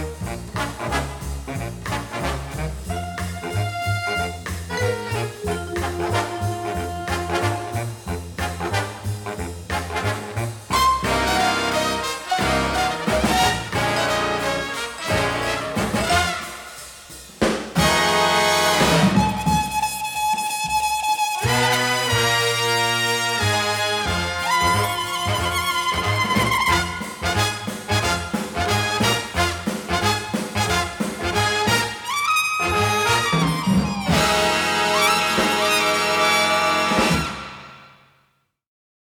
Gracias.